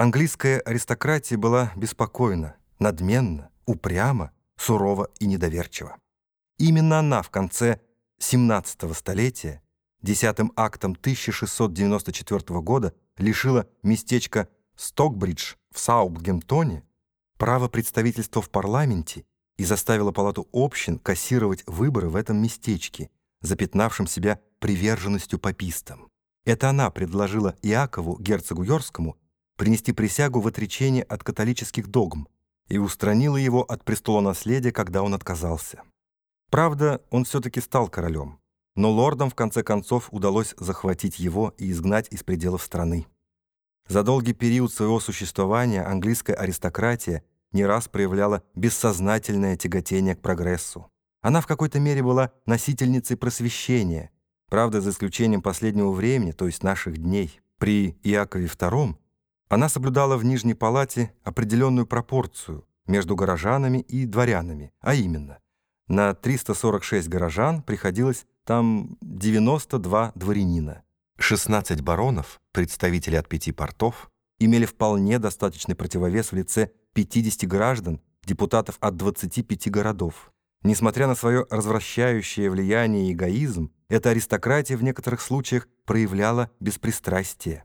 Английская аристократия была беспокойна, надменна, упряма, сурова и недоверчива. Именно она в конце 17 столетия, десятым актом 1694 года лишила местечка Стокбридж в Саутгемптоне права представительства в парламенте и заставила палату общин кассировать выборы в этом местечке, запятнавшем себя приверженностью папистам. Это она предложила Иакову, герцогу Йорскому, принести присягу в отречение от католических догм и устранила его от престола наследия, когда он отказался. Правда, он все-таки стал королем, но лордам в конце концов удалось захватить его и изгнать из пределов страны. За долгий период своего существования английская аристократия не раз проявляла бессознательное тяготение к прогрессу. Она в какой-то мере была носительницей просвещения, правда, за исключением последнего времени, то есть наших дней. При Иакове II она соблюдала в Нижней Палате определенную пропорцию между горожанами и дворянами, а именно, на 346 горожан приходилось там 92 дворянина. 16 баронов, представители от пяти портов, имели вполне достаточный противовес в лице 50 граждан, депутатов от 25 городов. Несмотря на свое развращающее влияние и эгоизм, эта аристократия в некоторых случаях проявляла беспристрастие.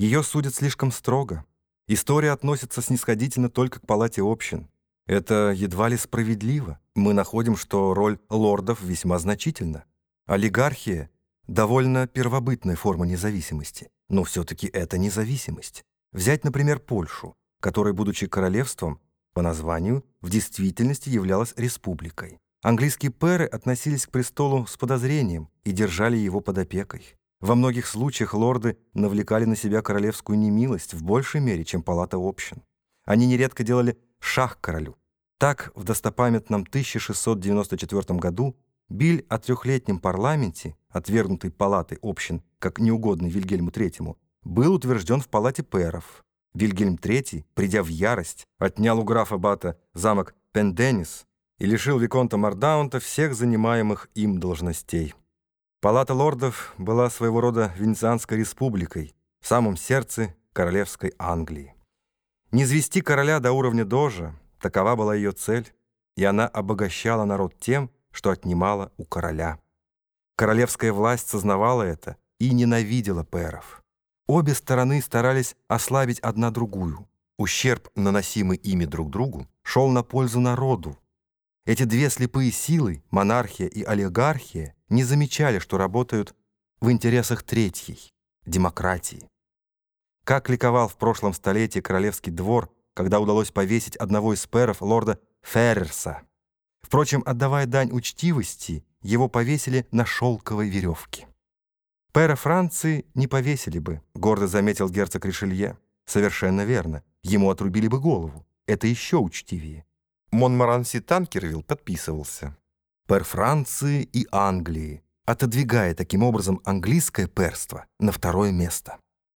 Ее судят слишком строго. История относится снисходительно только к палате общин. Это едва ли справедливо. Мы находим, что роль лордов весьма значительна. Олигархия — довольно первобытная форма независимости, но все-таки это независимость. Взять, например, Польшу которая, будучи королевством, по названию, в действительности являлась республикой. Английские пэры относились к престолу с подозрением и держали его под опекой. Во многих случаях лорды навлекали на себя королевскую немилость в большей мере, чем палата общин. Они нередко делали шах королю. Так, в достопамятном 1694 году Биль о трехлетнем парламенте, отвергнутой палатой общин, как неугодный Вильгельму III, был утвержден в палате пэров, Вильгельм III, придя в ярость, отнял у графа Бата замок Пенденис и лишил Виконта Мардаунта всех занимаемых им должностей. Палата лордов была своего рода Венецианской республикой, в самом сердце королевской Англии. Не звести короля до уровня дожа, такова была ее цель, и она обогащала народ тем, что отнимала у короля. Королевская власть сознавала это и ненавидела пэров. Обе стороны старались ослабить одна другую. Ущерб, наносимый ими друг другу, шел на пользу народу. Эти две слепые силы, монархия и олигархия, не замечали, что работают в интересах третьей – демократии. Как ликовал в прошлом столетии королевский двор, когда удалось повесить одного из пэров лорда Феррерса. Впрочем, отдавая дань учтивости, его повесили на шелковой веревке. Пэра Франции не повесили бы, гордо заметил герцог Ришелье. Совершенно верно. Ему отрубили бы голову. Это еще учтивее. Монмаранси Танкервилл подписывался. Пэр Франции и Англии, отодвигая таким образом английское перство на второе место.